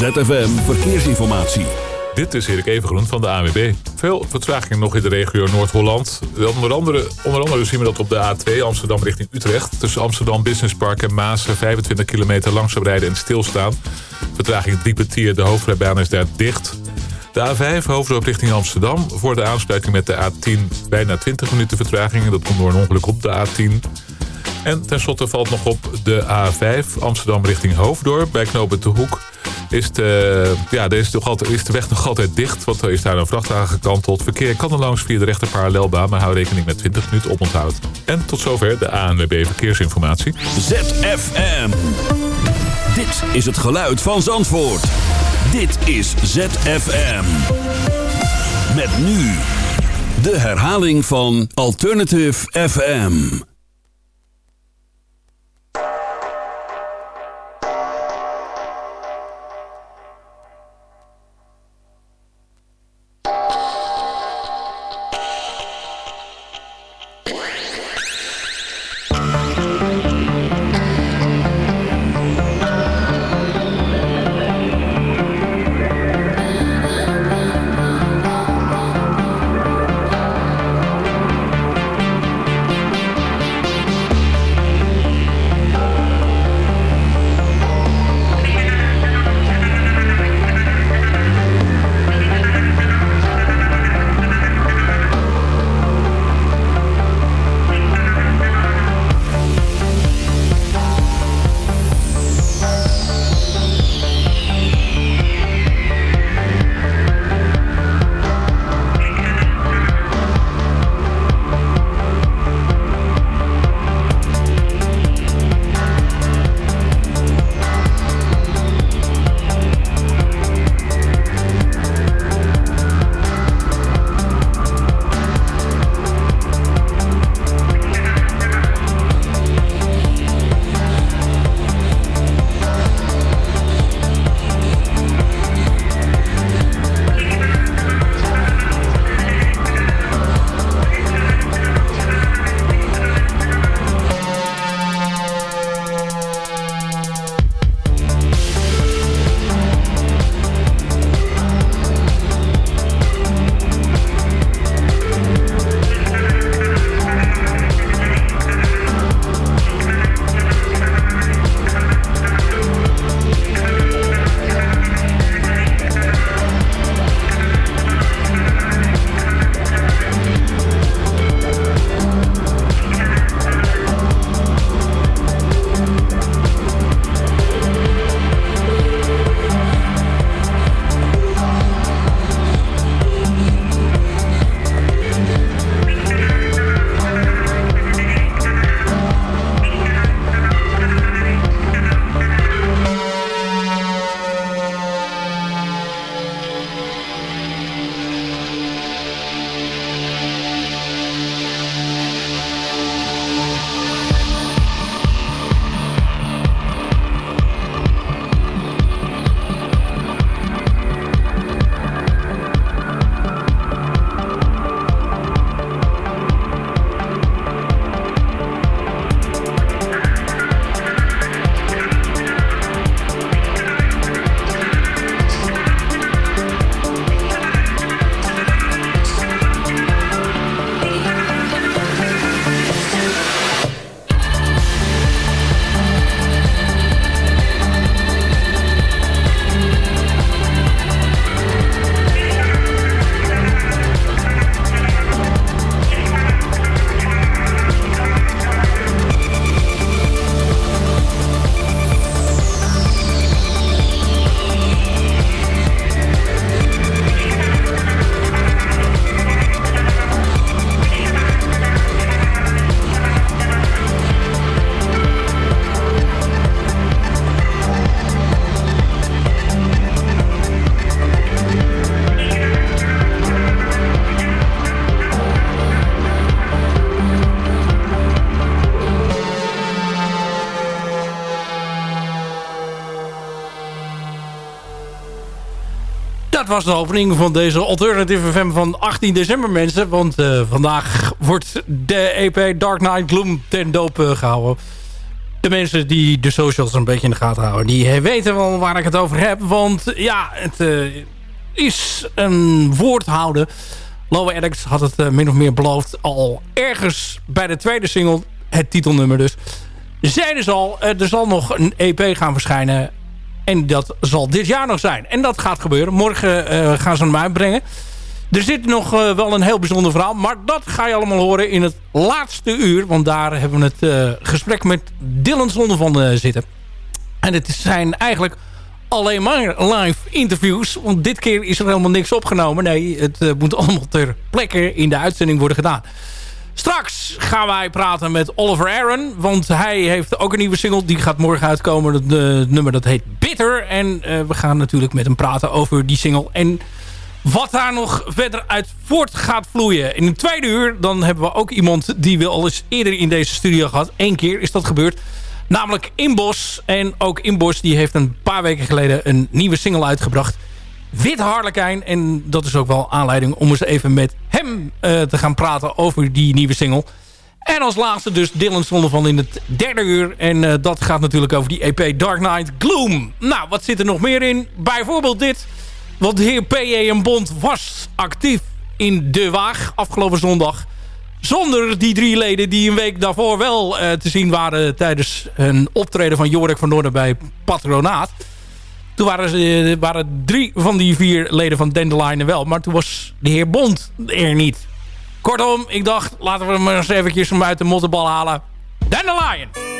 ZFM Verkeersinformatie. Dit is Erik Evengroen van de AWB. Veel vertraging nog in de regio Noord-Holland. Onder andere, onder andere zien we dat op de A2 Amsterdam richting Utrecht. Tussen Amsterdam Business Park en Maas 25 kilometer langzaam rijden en stilstaan. Vertraging drie kwartier, de hoofdrijbaan is daar dicht. De A5 hoofddorp richting Amsterdam. Voor de aansluiting met de A10 bijna 20 minuten vertraging. Dat komt door een ongeluk op de A10. En tenslotte valt nog op de A5 Amsterdam richting Hoofddorp. Bij knooppunt De Hoek is de, ja, is, is de weg nog altijd dicht. Want er is daar een vrachtwagen gekanteld. Verkeer kan er langs via de rechter parallelbaan. Maar hou rekening met 20 minuten oponthoud. En tot zover de ANWB Verkeersinformatie. ZFM. Dit is het geluid van Zandvoort. Dit is ZFM. Met nu de herhaling van Alternative FM. Was de opening van deze Alternative FM van 18 december, mensen. Want uh, vandaag wordt de EP Dark Knight Gloom ten doop gehouden. De mensen die de socials een beetje in de gaten houden... die weten wel waar ik het over heb. Want ja, het is een woordhouden. Lowe Addicts had het min of meer beloofd... al ergens bij de tweede single, het titelnummer dus... zeiden dus al, er zal nog een EP gaan verschijnen... En dat zal dit jaar nog zijn. En dat gaat gebeuren. Morgen gaan ze hem uitbrengen. Er zit nog uh, wel een heel bijzonder verhaal. Maar dat ga je allemaal horen in het laatste uur. Want daar hebben we het uh, gesprek met Dylan Zonnevan zitten. En het zijn eigenlijk alleen maar live interviews. Want dit keer is er helemaal niks opgenomen. Nee, het moet allemaal ter plekke in de uitzending worden gedaan. Straks gaan wij praten met Oliver Aaron. Want hij heeft ook een nieuwe single. Die gaat morgen uitkomen. Het nummer dat heet Bitter. En we gaan natuurlijk met hem praten over die single. En wat daar nog verder uit voort gaat vloeien. In een tweede uur dan hebben we ook iemand die we al eens eerder in deze studio gehad. Eén keer is dat gebeurd. Namelijk Inbos. En ook Inbos die heeft een paar weken geleden een nieuwe single uitgebracht. Wit Harlekijn. En dat is ook wel aanleiding om eens even met hem uh, te gaan praten over die nieuwe single. En als laatste dus Dylan van in het derde uur. En uh, dat gaat natuurlijk over die EP Dark Knight Gloom. Nou, wat zit er nog meer in? Bijvoorbeeld dit... Want de heer P.J. en Bond was actief in De Waag afgelopen zondag. Zonder die drie leden die een week daarvoor wel uh, te zien waren... tijdens een optreden van Jorik van Noorden bij Patronaat. Toen waren, ze, waren drie van die vier leden van Dandelion wel. Maar toen was de heer Bond er niet. Kortom, ik dacht, laten we hem eens eventjes uit de mottenbal halen. Dandelion!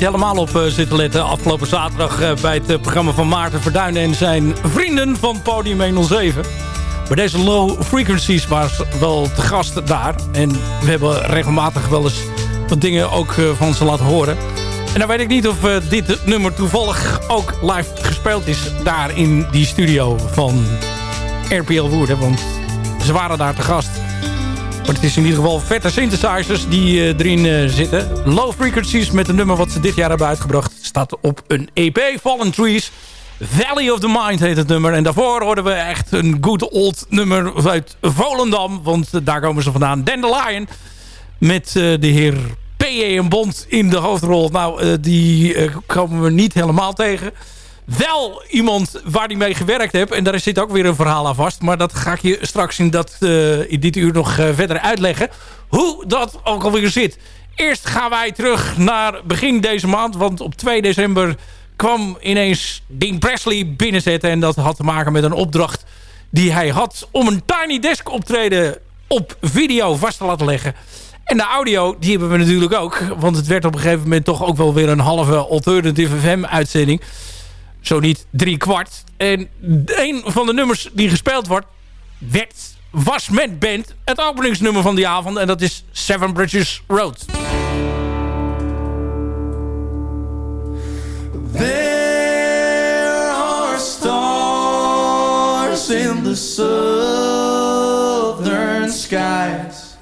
Helemaal op zitten letten afgelopen zaterdag... bij het programma van Maarten Verduinen en zijn vrienden van Podium 107. Maar deze low frequencies was wel te gast daar. En we hebben regelmatig wel eens wat dingen ook van ze laten horen. En dan weet ik niet of dit nummer toevallig ook live gespeeld is... daar in die studio van RPL Woerden. Want ze waren daar te gast. Maar het is in ieder geval vette synthesizers die uh, erin uh, zitten. Low Frequencies met een nummer wat ze dit jaar hebben uitgebracht. Staat op een EP, Fallen Trees. Valley of the Mind heet het nummer. En daarvoor hoorden we echt een good old nummer uit Volendam. Want uh, daar komen ze vandaan. Dandelion met de heer P.E. en Bond in de hoofdrol. Nou, die komen we niet helemaal tegen wel iemand waar hij mee gewerkt heeft. En daar zit ook weer een verhaal aan vast. Maar dat ga ik je straks in, dat, uh, in dit uur nog uh, verder uitleggen. Hoe dat ook alweer zit. Eerst gaan wij terug naar begin deze maand. Want op 2 december kwam ineens Dean Presley binnenzetten. En dat had te maken met een opdracht die hij had... om een Tiny Desk optreden op video vast te laten leggen. En de audio, die hebben we natuurlijk ook. Want het werd op een gegeven moment toch ook wel weer een halve Alternative FM uitzending zo niet drie kwart. En een van de nummers die gespeeld wordt, werd, was met band het openingsnummer van die avond. En dat is Seven Bridges Road. There are stars in the southern skies.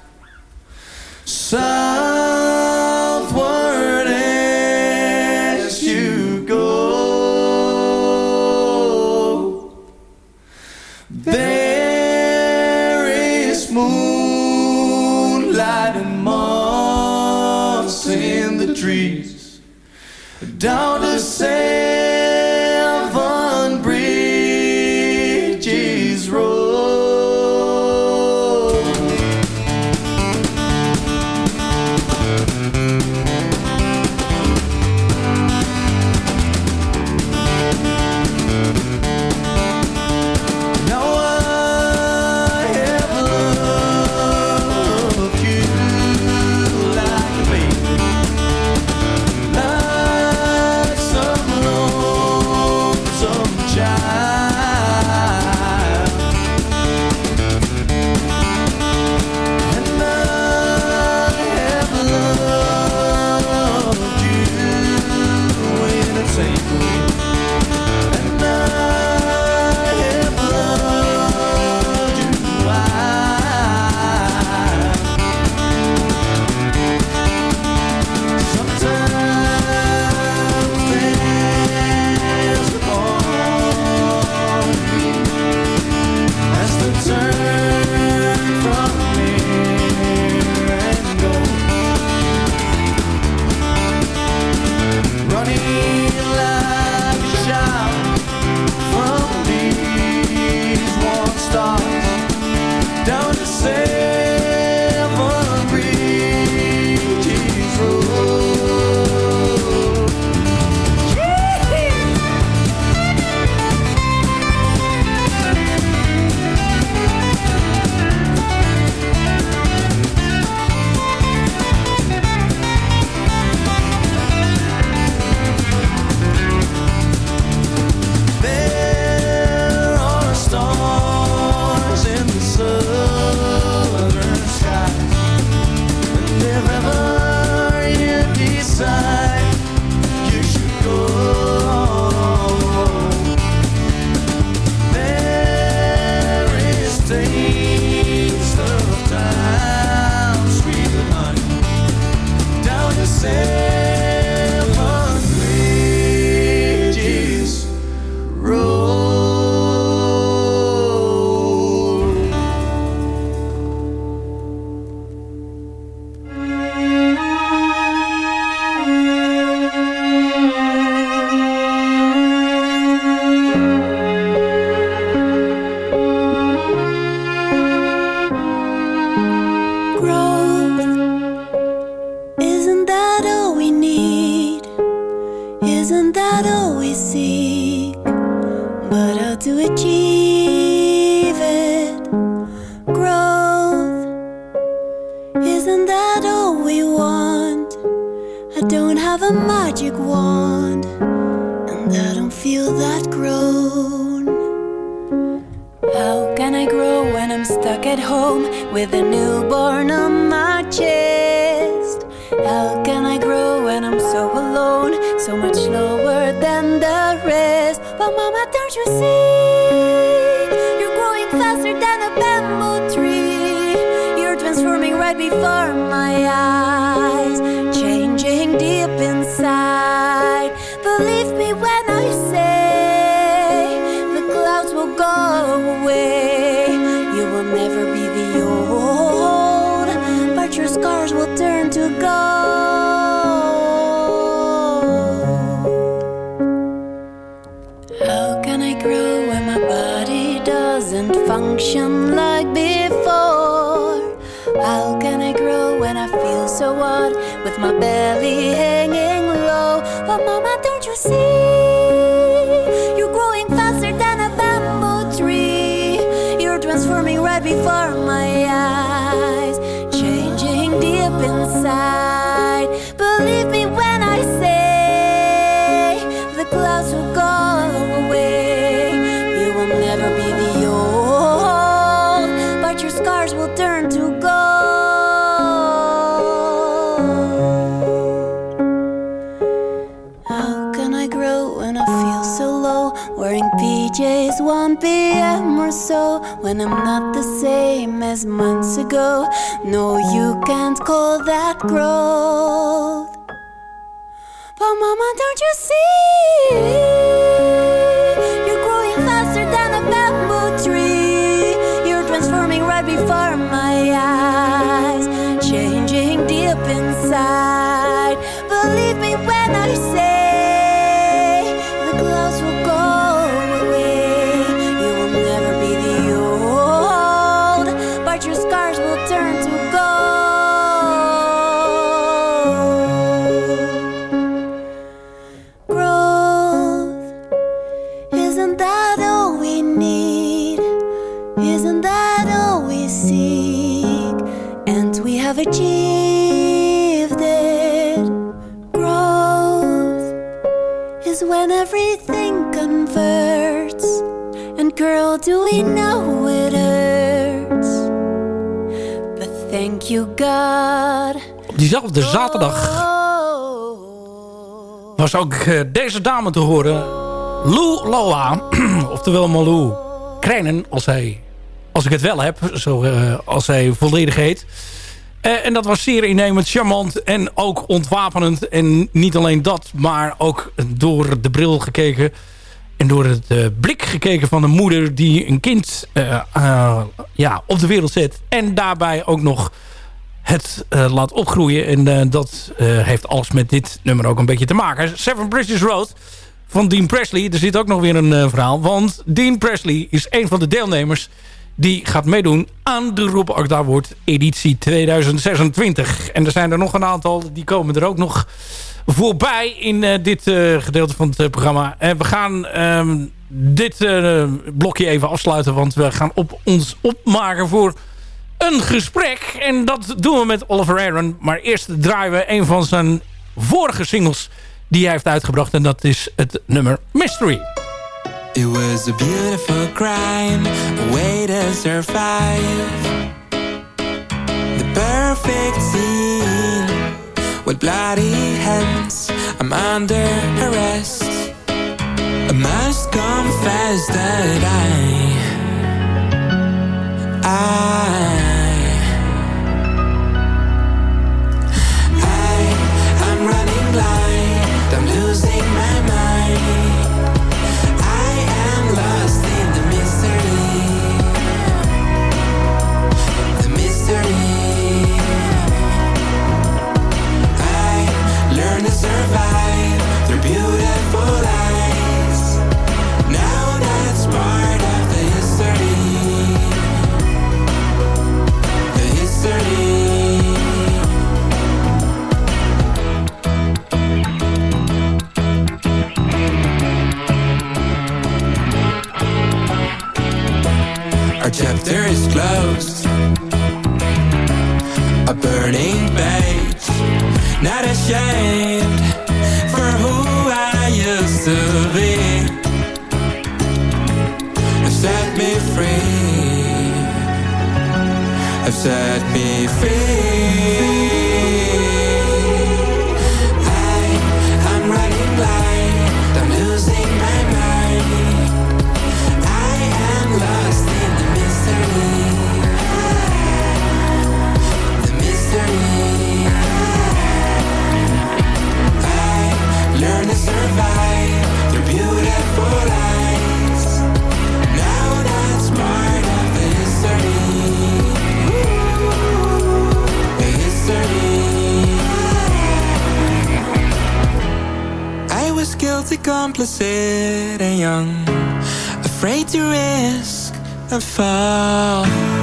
Down to say have a magic wand, and I don't feel that grown. How can I grow when I'm stuck at home with a newborn on my chest? How can I grow when I'm so alone, so much slower than the rest? But, Mama, don't you see? I'm not the same as months ago. No, you can't call that growth. Diezelfde zaterdag was ook eh, deze dame te horen. Lou Loa, oftewel Malou Krijnen, als, hij, als ik het wel heb, zo, eh, als hij volledig heet. Eh, en dat was zeer innemend, charmant en ook ontwapenend. En niet alleen dat, maar ook door de bril gekeken... en door het blik gekeken van een moeder die een kind ja, op de wereld zet... en daarbij ook nog het eh, laat opgroeien. En eh, dat eh, heeft alles met dit nummer ook een beetje te maken. Seven Bridges Road van Dean Presley. Er zit ook nog weer een verhaal. Want Dean Presley is een van de deelnemers... die gaat meedoen aan de Rob Akda Award editie 2026. En er zijn er nog een aantal. Die komen er ook nog voorbij in dit gedeelte van het programma. En we gaan ehm, dit blokje even afsluiten. Want we gaan op ons opmaken voor een gesprek. En dat doen we met Oliver Aaron. Maar eerst draaien we een van zijn vorige singles die hij heeft uitgebracht. En dat is het nummer Mystery. It was a beautiful crime, a way to survive. The perfect scene with bloody hands. I'm under arrest. I must confess that I, I, burning page, not ashamed me set me free. Guilty, complicit, and young, afraid to risk and fall.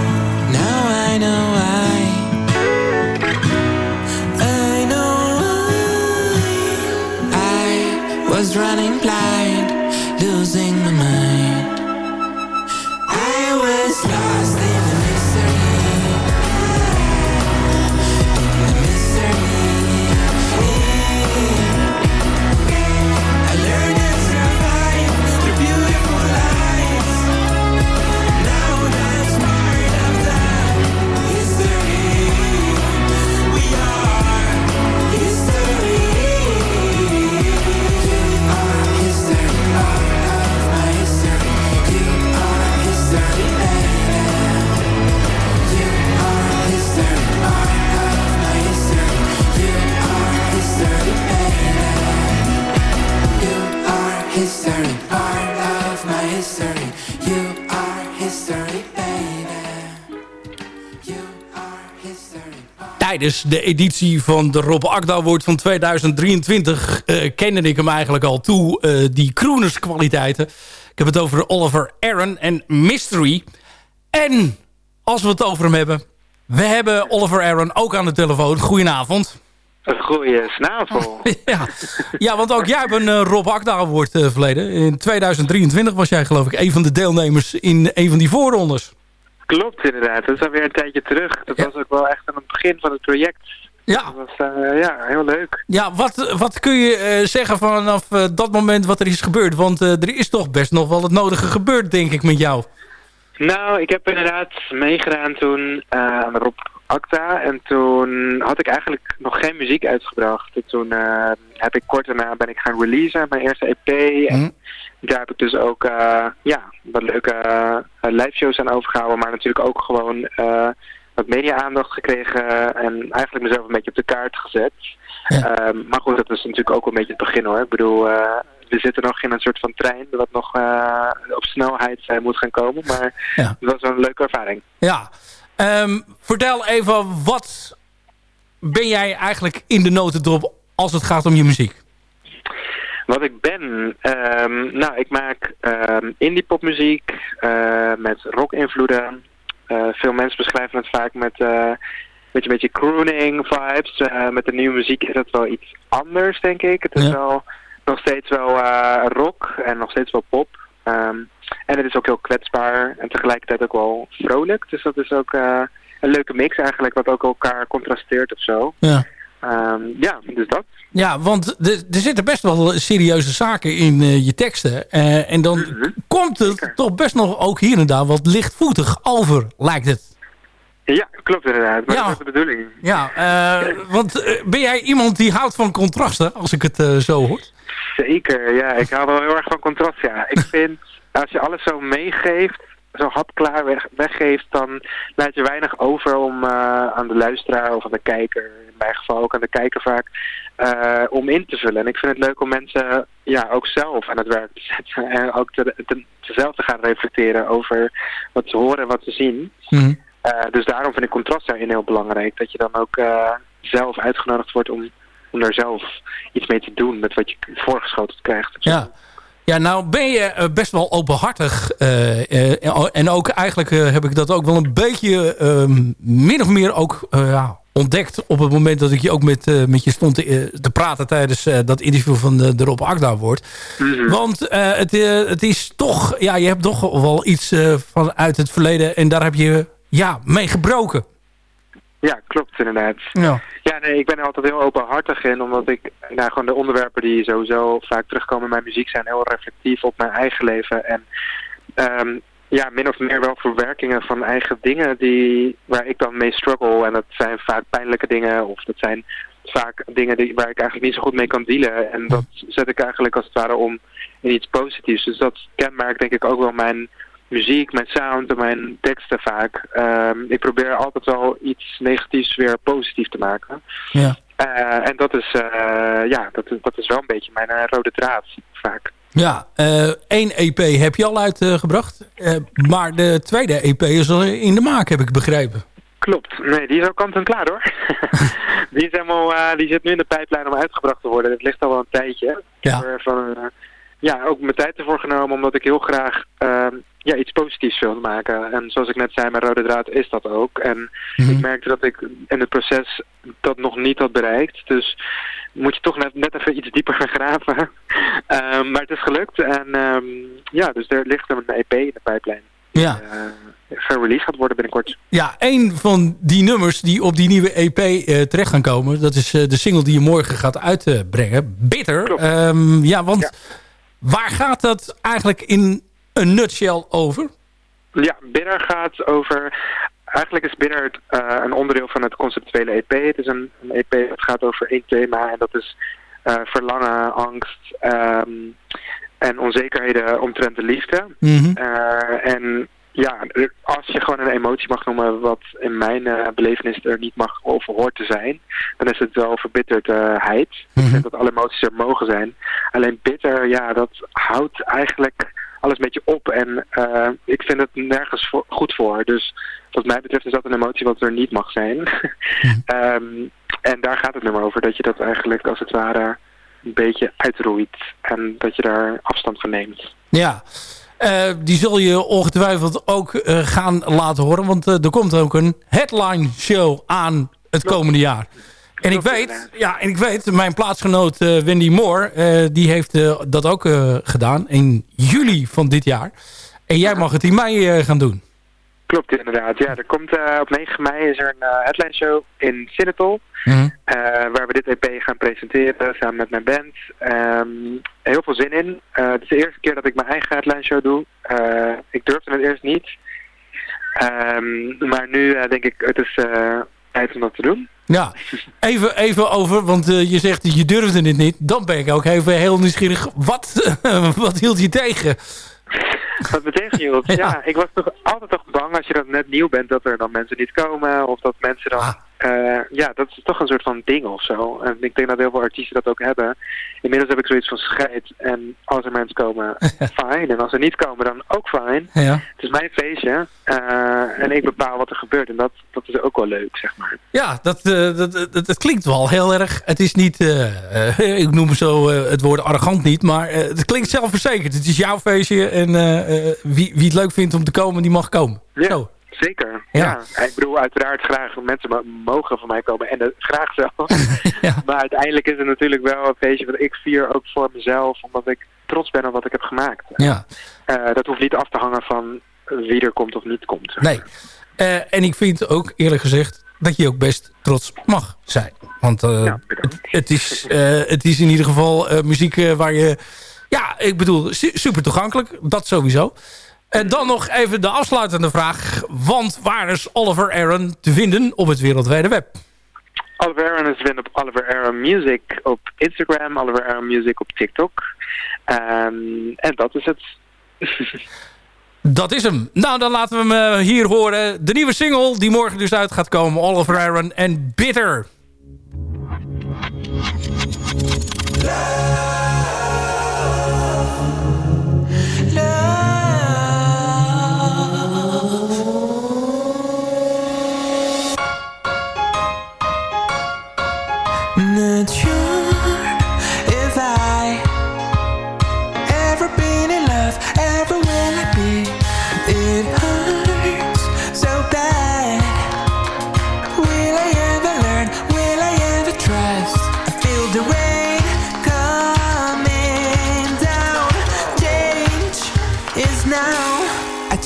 Tijdens de editie van de Rob Akda Award van 2023 eh, kende ik hem eigenlijk al toe, eh, die croonerskwaliteiten. Ik heb het over Oliver Aaron en Mystery. En als we het over hem hebben, we hebben Oliver Aaron ook aan de telefoon. Goedenavond. Een goede snavel. ja. ja, want ook jij hebt een eh, Rob Akda Award verleden. In 2023 was jij geloof ik een van de deelnemers in een van die voorrondes. Klopt inderdaad. Dat is alweer een tijdje terug. Dat Ja. was ook wel echt aan het begin van het project. Ja, Dat was eh, ja, heel leuk. ja wat, wat kun je eh, zeggen vanaf eh, dat moment wat er is gebeurd? Want er is toch best nog wel het nodige gebeurd, denk ik, met jou. Nou, ik heb inderdaad meegedaan toen aan Rob Acta. En toen had ik eigenlijk nog geen muziek uitgebracht. En toen heb ik kort daarna ben ik gaan releasen, mijn eerste EP. En Hm. Daar heb ik dus ook eh, ja, wat leuke uh, live shows aan overgehouden. Maar natuurlijk ook gewoon eh, wat media-aandacht gekregen. En eigenlijk mezelf een beetje op de kaart gezet. Ja. Ehm, maar goed, dat is natuurlijk ook een beetje het begin hoor. Ik bedoel, eh, we zitten nog in een soort van trein dat nog eh, op snelheid eh, moet gaan komen. Maar Ja. het was wel een leuke ervaring. Ja. Ehm, vertel even, wat ben jij eigenlijk in de notendop als het gaat om je muziek? Wat ik ben, ehm, nou, ik maak ehm indie popmuziek eh, met rock-invloeden. Eh, veel mensen beschrijven het vaak met, eh, met een beetje crooning vibes. Met de nieuwe muziek is het wel iets anders, denk ik. Het is Ja. wel nog steeds wel rock en nog steeds wel pop. Ehm, en het is ook heel kwetsbaar en tegelijkertijd ook wel vrolijk. Dus dat is ook een leuke mix eigenlijk, wat ook elkaar contrasteert of zo. Ja. Ehm, ja, dus dat. Ja, want er er zitten best wel serieuze zaken in eh, je teksten. Eh, en dan Mhm. komt het Zeker. toch best nog ook hier en daar wat lichtvoetig over, lijkt het. Ja, klopt inderdaad. Maar Ja. dat is de bedoeling. Ja, eh, want ben jij iemand die houdt van contrasten, als ik het zo hoor? Zeker, ja. Ik hou wel heel erg van contrast, ja. Ik vind, als je alles zo meegeeft, zo hapklaar weg, weggeeft, dan laat je weinig over om eh, aan de luisteraar of aan de kijker, in mijn geval ook aan de kijker vaak, eh, om in te vullen. En ik vind het leuk om mensen ja, ook zelf aan het werk te zetten en ook te, te, zelf te gaan reflecteren over wat ze horen en wat ze zien. Mhm. Eh, dus daarom vind ik contrast daarin heel belangrijk. Dat je dan ook zelf uitgenodigd wordt om, om daar zelf iets mee te doen met wat je voorgeschoteld krijgt. Ja. Ja, nou ben je eh, best wel openhartig. eh, eh, en ook eigenlijk heb ik dat ook wel een beetje ehm, min of meer ook ja, ontdekt... op het moment dat ik je ook met, met je stond te, te praten... tijdens dat interview van de, de Rob Akda wordt. Mhm. Want het, het is toch... Ja, je hebt toch wel iets vanuit het verleden... en daar heb je ja, mee gebroken. Ja, klopt inderdaad. Ja. Ja, nee, ik ben er altijd heel openhartig in, omdat ik, nou, gewoon de onderwerpen die sowieso vaak terugkomen in mijn muziek zijn heel reflectief op mijn eigen leven. En ehm, ja, min of meer wel verwerkingen van eigen dingen die, waar ik dan mee struggle. En dat zijn vaak pijnlijke dingen of dat zijn vaak dingen die, waar ik eigenlijk niet zo goed mee kan dealen. En dat zet ik eigenlijk als het ware om in iets positiefs. Dus dat kenmerkt denk ik ook wel mijn muziek, mijn sound en mijn teksten vaak. Ehm, ik probeer altijd wel iets negatiefs weer positief te maken. Ja. Eh, en dat is, eh, ja, dat, is- dat is wel een beetje mijn eh, rode draad vaak. Ja, één EP heb je al uitgebracht. Maar de tweede EP is al in de maak, heb ik begrepen. Klopt. Nee, die is ook kant en klaar hoor. die, is helemaal, die zit nu in de pijplijn om uitgebracht te worden. Het ligt al wel een tijdje. Ja. Er van, ja, ook mijn tijd ervoor genomen omdat ik heel graag ehm, ja, iets positiefs wil maken. En zoals ik net zei, mijn rode draad is dat ook. En Mhm. ik merkte dat ik in het proces dat nog niet had bereikt. Dus moet je toch net, net even iets dieper gaan graven. Ehm, maar het is gelukt. En ehm, ja, dus er ligt een EP in de pijplijn. Ja. eh gereleased gaat worden binnenkort. Ja, een van die nummers die op die nieuwe EP eh, terecht gaan komen... dat is eh, de single die je morgen gaat uitbrengen. Bitter. Ehm, ja, want Ja. waar gaat dat eigenlijk in een nutshell over? Ja, Bitter gaat over... Eigenlijk is Bitter het, eh, een onderdeel van het conceptuele EP. Het is een, een EP dat gaat over één thema en dat is eh, verlangen, angst ehm, en onzekerheden omtrent de liefde. Mhm. Eh, en ja, als je gewoon een emotie mag noemen wat in mijn eh, belevenis er niet mag of hoort te zijn, dan is het wel verbitterdheid. Ik Mhm. vind dat alle emoties er mogen zijn. Alleen bitter, ja, dat houdt eigenlijk alles een beetje op. En eh, ik vind het nergens voor- goed voor. Dus wat mij betreft is dat een emotie wat er niet mag zijn. Ehm, en daar gaat het nummer over. Dat je dat eigenlijk als het ware een beetje uitroeit. En dat je daar afstand van neemt. Ja, Eh, die zul je ongetwijfeld ook eh, gaan laten horen. Want er komt ook een headline show aan het komende jaar. En ik weet, ja, en ik weet, mijn plaatsgenoot eh, Wendy Moore, eh, die heeft eh, dat ook gedaan in juli van dit jaar. En jij mag het in mei gaan doen. Klopt inderdaad. Ja, er komt op 9 mei is er een eh, headline show in Sinatol. Mhm. Waar we dit EP gaan presenteren samen met mijn band. Ehm, heel veel zin in. Het is de eerste keer dat ik mijn eigen headline show doe. Ik durfde het eerst niet. Ehm, maar nu denk ik, het is tijd om dat te doen. Ja, even, even over, want eh, je zegt je durfde dit niet. Dan ben ik ook even heel nieuwsgierig. Wat, wat hield je tegen? Wat me tegenhield? Ja. ja. ik was toch altijd toch bang als je dan net nieuw bent dat er dan mensen niet komen. Of dat mensen dan... Ah. eh, ja, dat is toch een soort van ding of zo. En ik denk dat heel veel artiesten dat ook hebben. Inmiddels heb ik zoiets van scheid. En als er mensen komen, fijn. En als er niet komen, dan ook fijn. Ja. Het is mijn feestje. eh, en ik bepaal wat er gebeurt. En dat, dat is ook wel leuk, zeg maar. Ja, dat, eh, dat, dat, dat klinkt wel heel erg. Het is niet, ik noem zo het woord arrogant niet, maar het klinkt zelfverzekerd. Het is jouw feestje en wie, wie het leuk vindt om te komen, die mag komen. Ja. Zo. Zeker. Ja. Ja. Ik bedoel, uiteraard graag mensen mo- mogen van mij komen. En dat graag zelf. Ja. Maar uiteindelijk is het natuurlijk wel een feestje wat ik vier ook voor mezelf. Omdat ik trots ben op wat ik heb gemaakt. Ja, Eh, dat hoeft niet af te hangen van wie er komt of niet komt. nee. Eh, en ik vind ook eerlijk gezegd dat je ook best trots mag zijn. Want eh, Ja, het, het is, eh, het is in ieder geval eh, muziek eh, waar je... Ja, ik bedoel, su- super toegankelijk. Dat sowieso. En dan nog even de afsluitende vraag. Want waar is Oliver Aaron te vinden op het wereldwijde web? Oliver Aaron is te vinden op Oliver Aaron Music op Instagram. Oliver Aaron Music op TikTok. Ehm, en dat is het. Dat is hem. Nou, dan laten we hem eh, hier horen. De nieuwe single die morgen dus uit gaat komen. Oliver Aaron en Bitter.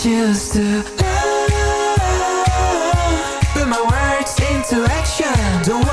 Choose to love, put my words into action. Don't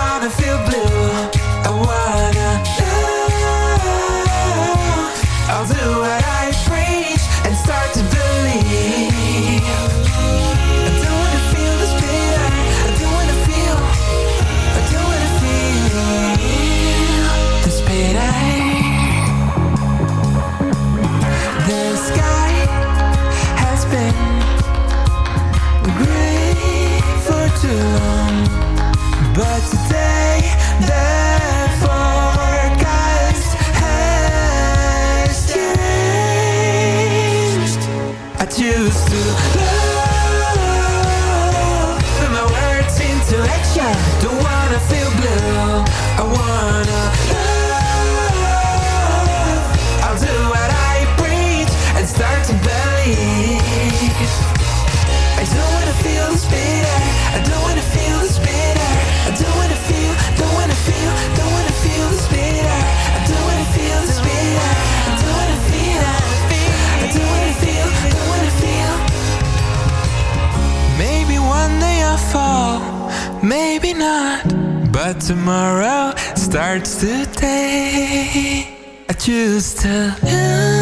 feelings for the rest of the day. To be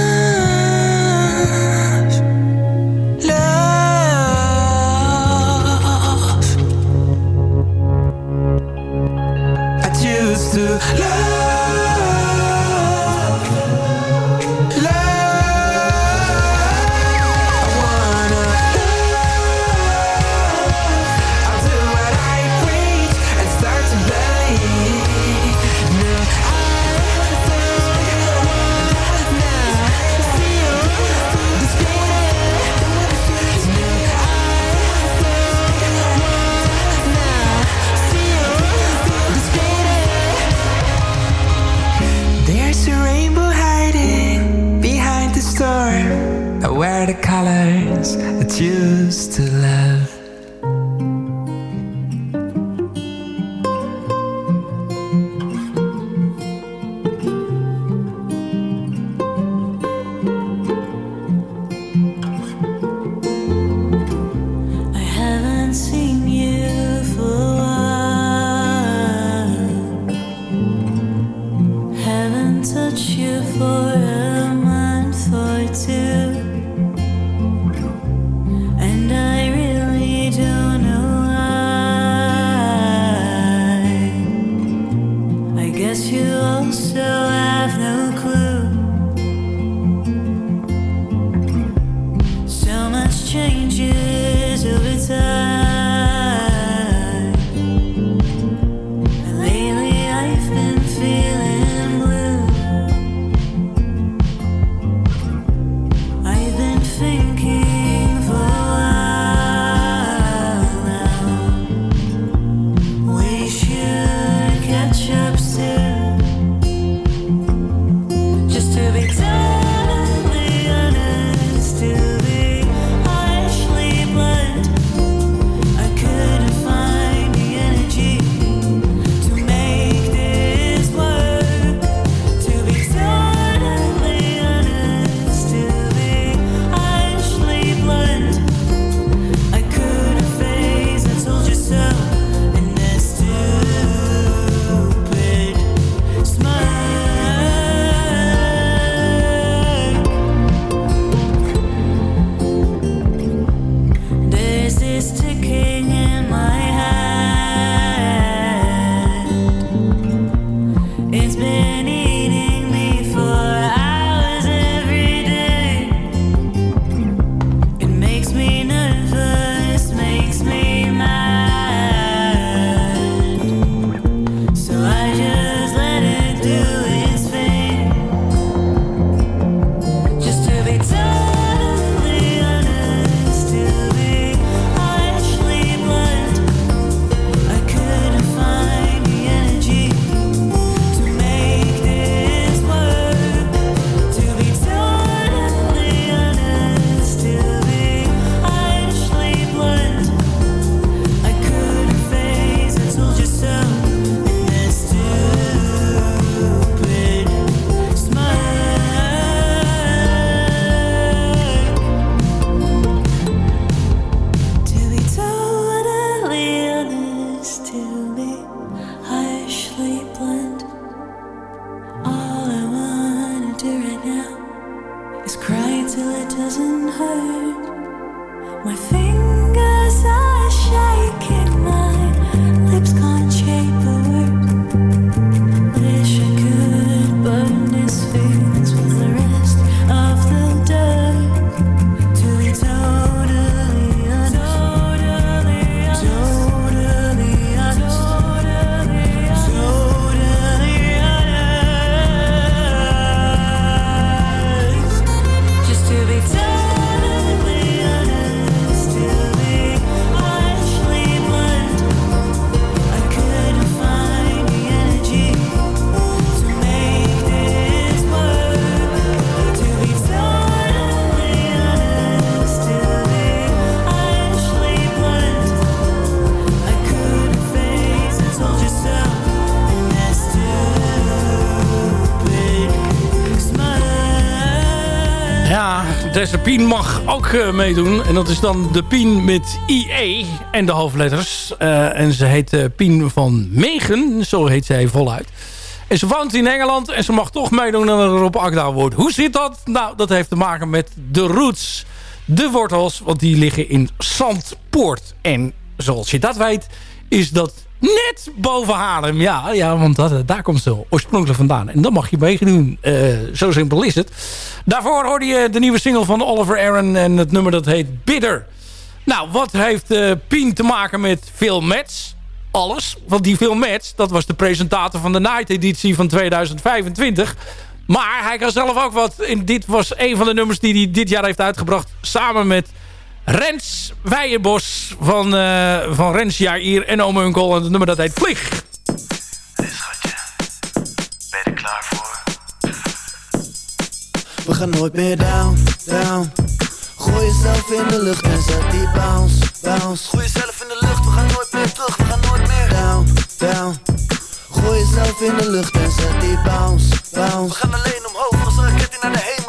Pien mag ook uh, meedoen. En dat is dan de Pien met IE en de hoofdletters. Uh, en ze heet uh, Pien van Megen, zo heet zij voluit. En ze woont in Engeland en ze mag toch meedoen aan een Rob wordt. Hoe zit dat? Nou, dat heeft te maken met de roots, de wortels, want die liggen in Zandpoort. En zoals je dat weet, is dat net boven Haarlem. Ja, ja want dat, daar komt ze oorspronkelijk vandaan. En dan mag je meedoen. Uh, zo simpel is het. Daarvoor hoorde je de nieuwe single van Oliver Aaron. En het nummer dat heet Bitter. Nou, wat heeft uh, Pien te maken met Phil Metz? Alles. Want die Phil Metz, dat was de presentator van de Night editie van 2025. Maar hij kan zelf ook wat. En dit was een van de nummers die hij dit jaar heeft uitgebracht. Samen met Rens Weijenbos van, uh, van Rens Jair en Ome Unkel. En het nummer dat heet Vlieg. Hey schatje, ben je er klaar voor? We gaan nooit meer down, down. Gooi jezelf in de lucht en zet die bounce, bounce. Gooi jezelf in de lucht, we gaan nooit meer terug, we gaan nooit meer down, down. Gooi jezelf in de lucht en zet die bounce, bounce. We gaan alleen omhoog als een raket die naar de hemel.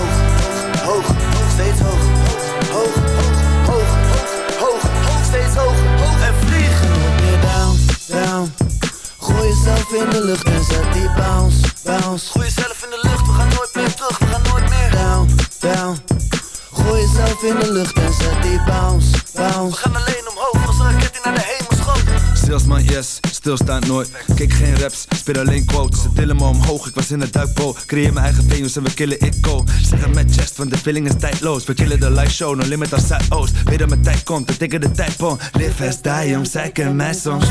Hoog, hoog, hoog, steeds hoog. Hoog, hoog, hoog, hoog, hoog, steeds hoog, hoog en vliegen. Meer down, down. Gooi jezelf in de lucht en zet die bounce, bounce. Gooi jezelf in de lucht, we gaan nooit meer terug, we gaan nooit meer down, down. Gooi jezelf in de lucht en zet die bounce, bounce. We gaan alleen Salesman, yes, stilstaand nooit. Kijk geen raps, speel alleen quotes. Ze tillen me omhoog, ik was in het duikboot. Creëer mijn eigen venues en we killen ik go. Zeg het met chest, want de feeling is tijdloos. We killen de live show, no limit als Zuidoost. Weet dat mijn tijd komt, we tikken de tijdpon. Live as die, om kennen mij soms.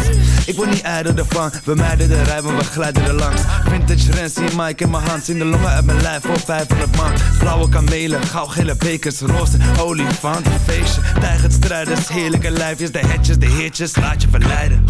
Ik word niet ijder ervan, we mijden de rij, maar we glijden er langs. Vintage Rens, zie Mike in mijn hand. Zien de longen uit mijn lijf voor 500 man. Blauwe kamelen, gele bekers, roze olifant, feestje. Tijgert strijders, heerlijke lijfjes. De hetjes, de heertjes, laat je verleiden.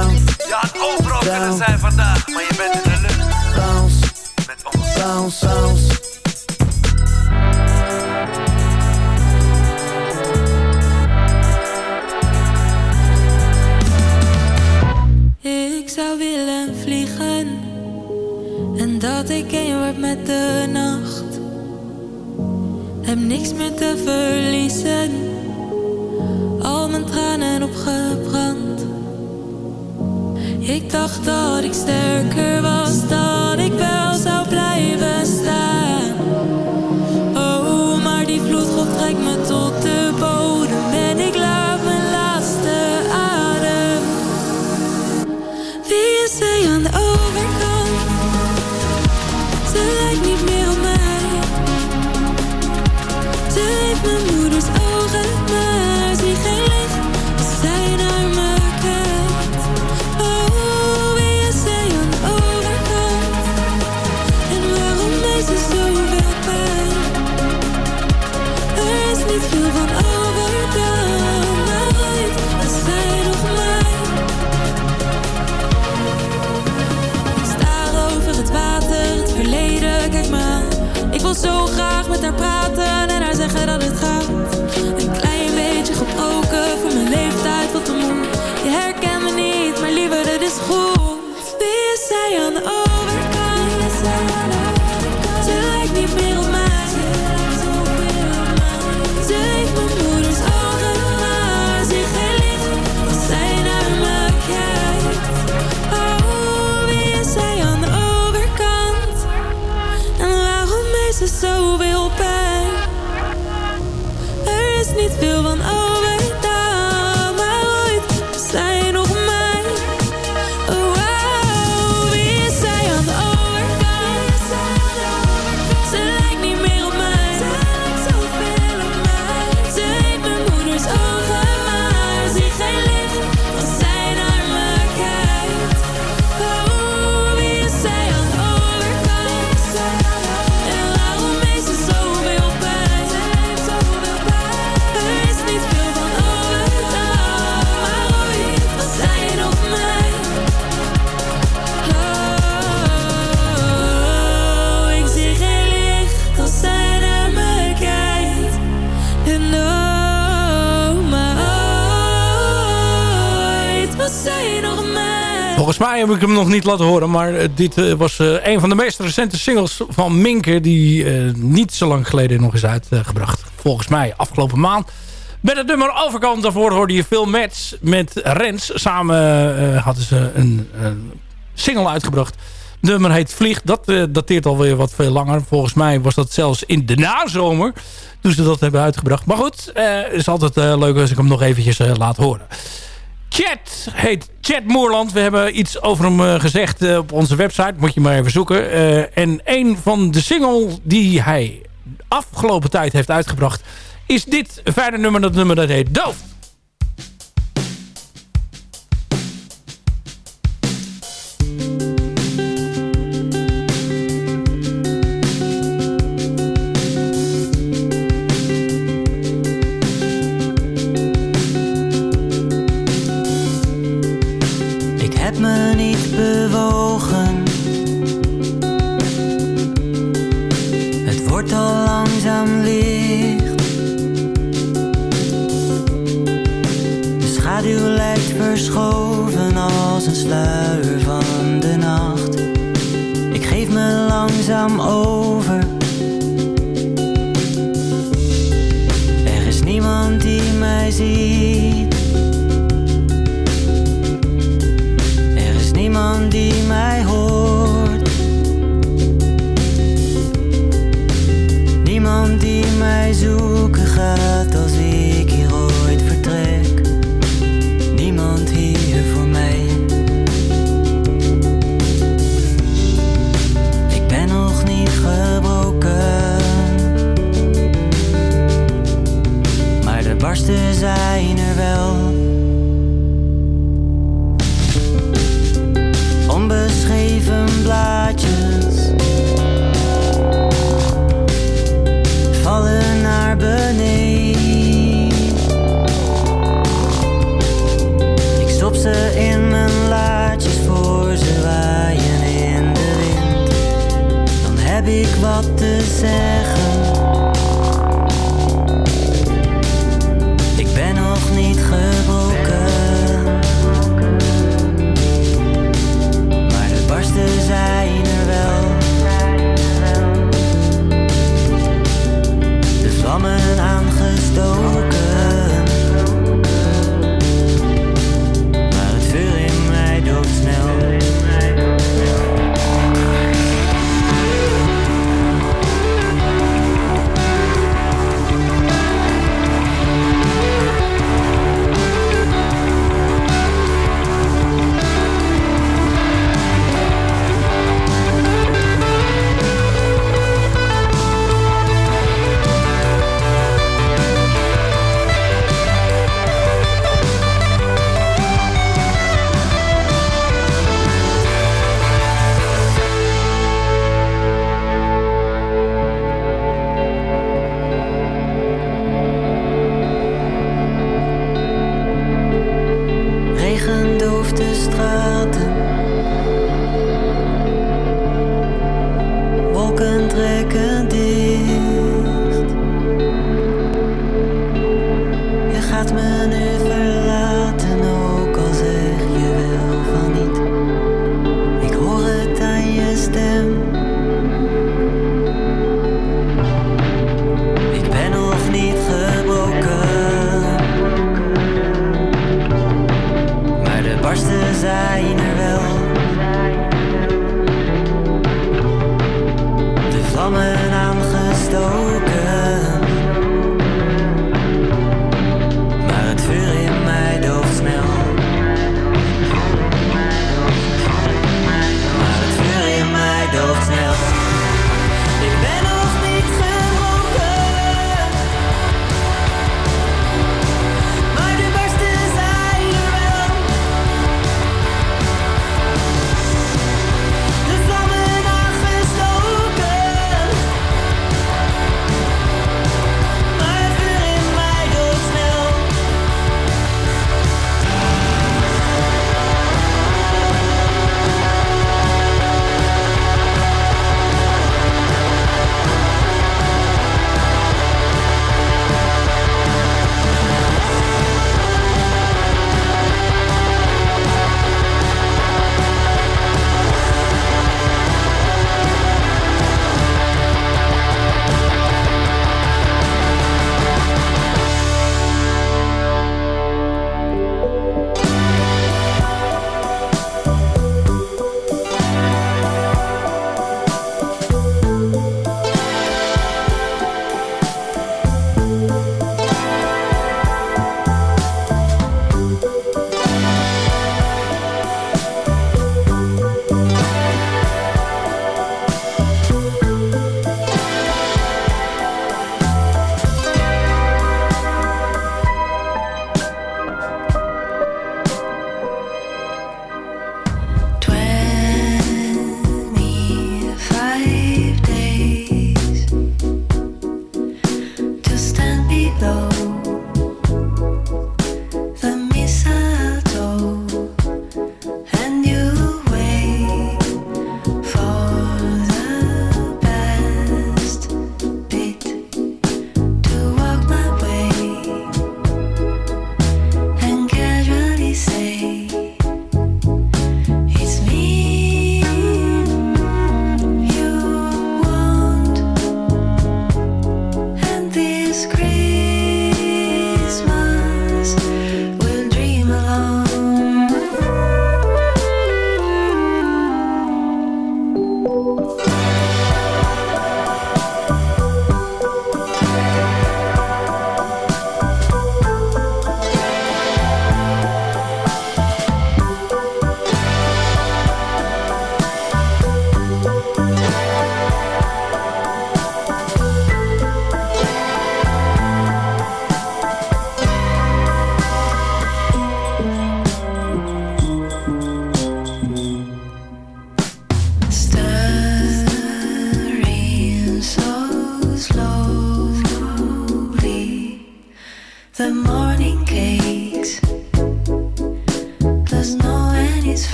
Down, Je had overal kunnen zijn vandaag, maar je bent in de lucht bounce, met ons. bounce, bounce. Dacht dat mij heb ik hem nog niet laten horen. Maar eh, dit eh, was eh, een van de meest recente singles van Minke. Die niet zo lang geleden nog is uitgebracht. Volgens mij afgelopen maand. Met het nummer Overkant daarvoor hoorde je Phil Mets met Rens. Samen hadden ze een, een single uitgebracht. Het nummer heet Vlieg. Dat eh, dateert alweer wat veel langer. Volgens mij was dat zelfs in de nazomer. Toen ze dat hebben uitgebracht. Maar goed, het is altijd leuk als ik hem nog eventjes laat horen. Chat heet Chat Moerland. We hebben iets over hem eh, gezegd eh, op onze website. Moet je maar even zoeken. Eh, en een van de singles die hij afgelopen tijd heeft uitgebracht... is dit fijne nummer. Dat nummer dat heet Doof. Wordt al langzaam licht. De schaduw lijkt verschoven als een sluier van de nacht. Ik geef me langzaam over. Er is niemand die mij ziet. Er is niemand die mij hoort. Wat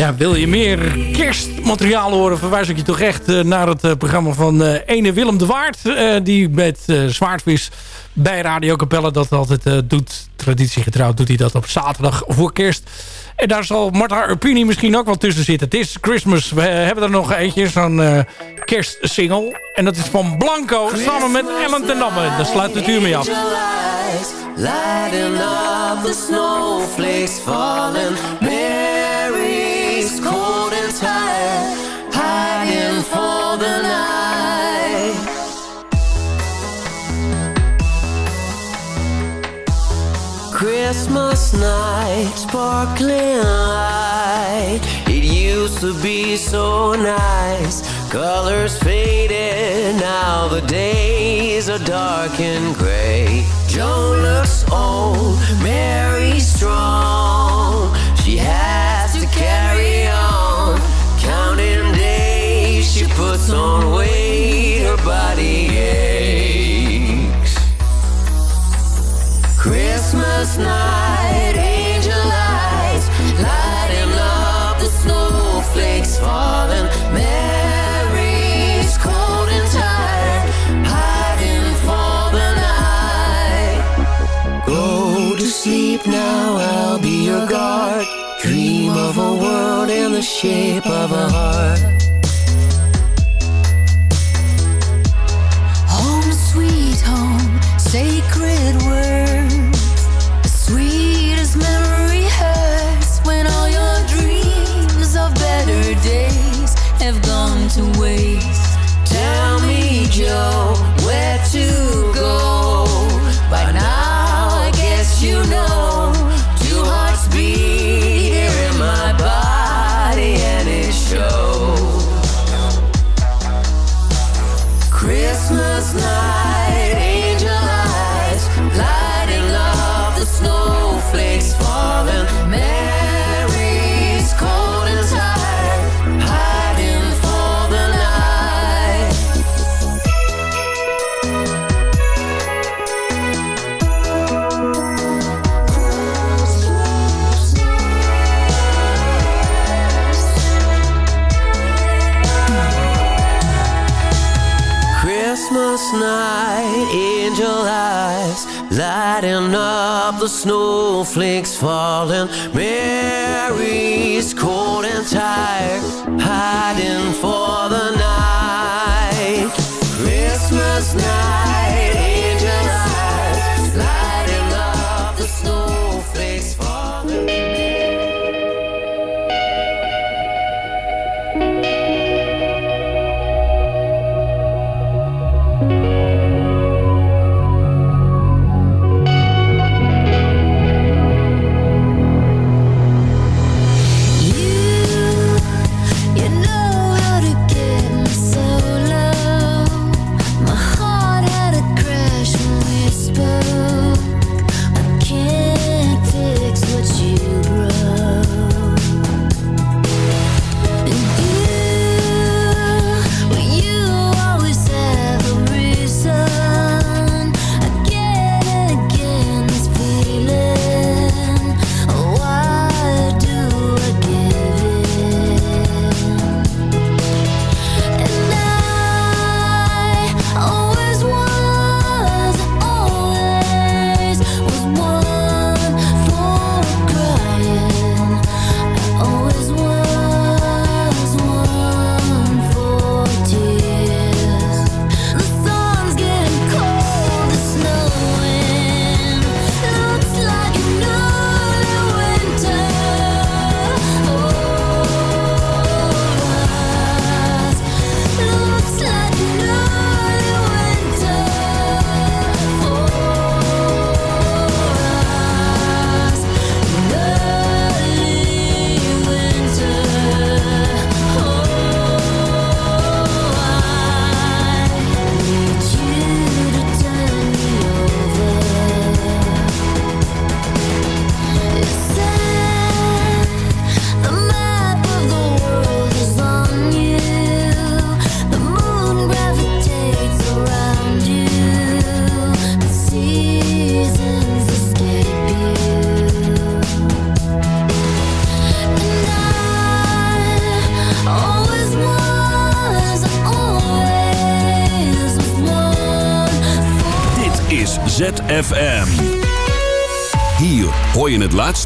Ja, wil je meer kerstmateriaal horen... verwijs ik je toch echt uh, naar het uh, programma van uh, ene Willem de Waard... die met Zwaardvis bij Radio Capelle dat altijd doet. Traditiegetrouw doet hij dat op zaterdag voor kerst. En daar zal Marta Urpini misschien ook wel tussen zitten. Het is Christmas. We hebben er nog eentje, zo'n kerstsingle. En dat is van Blanco samen met Ellen ten Damme. Daar sluit het uur mee af. The snowflakes Christmas night, sparkling light. It used to be so nice. Colors faded, now the days are dark and gray. Joan looks old, Mary strong. She has puts on weight, her body aches. Christmas night, angel lights, lighting up the snowflakes falling. Mary's cold and tired, hiding for the night. Go to sleep now, I'll be your guard. Dream of a world in the shape of a heart. The snowflakes falling.